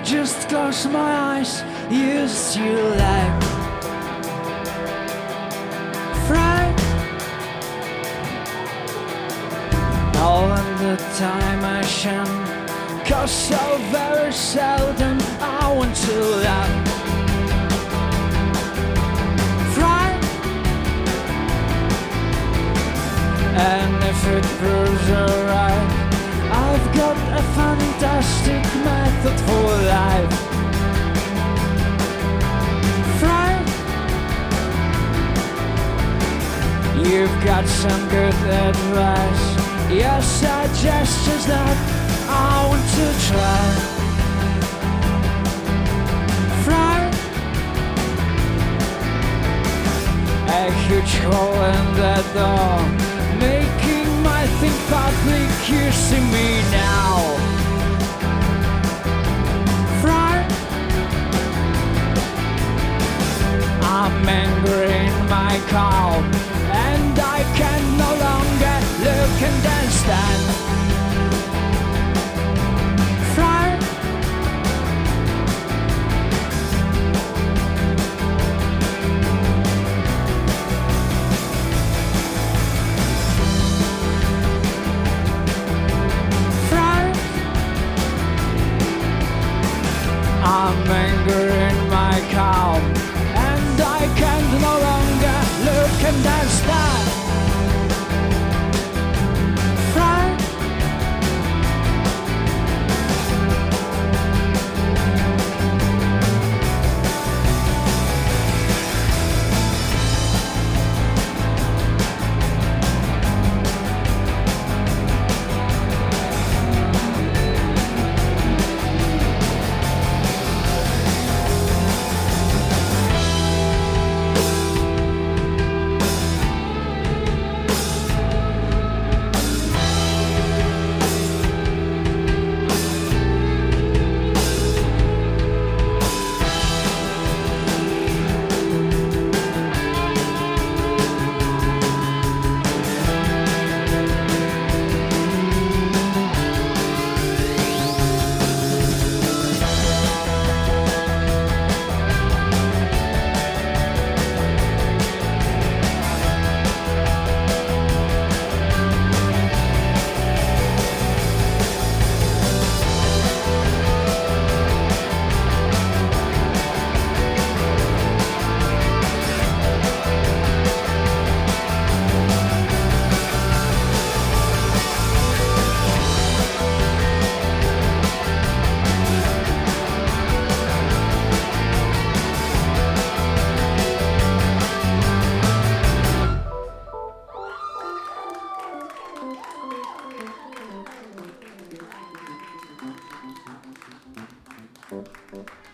just close my eyes, used to life. Fright. All in the time I shun, cause so very seldom I want to love. Fright. And if it proves alright, I've got a fantastic method for life. Fright. You've got some good advice. Your suggestions that I want to try. Fright. A huge hole in the door, kissing me now. Fright. I'm angry in my calm, I'm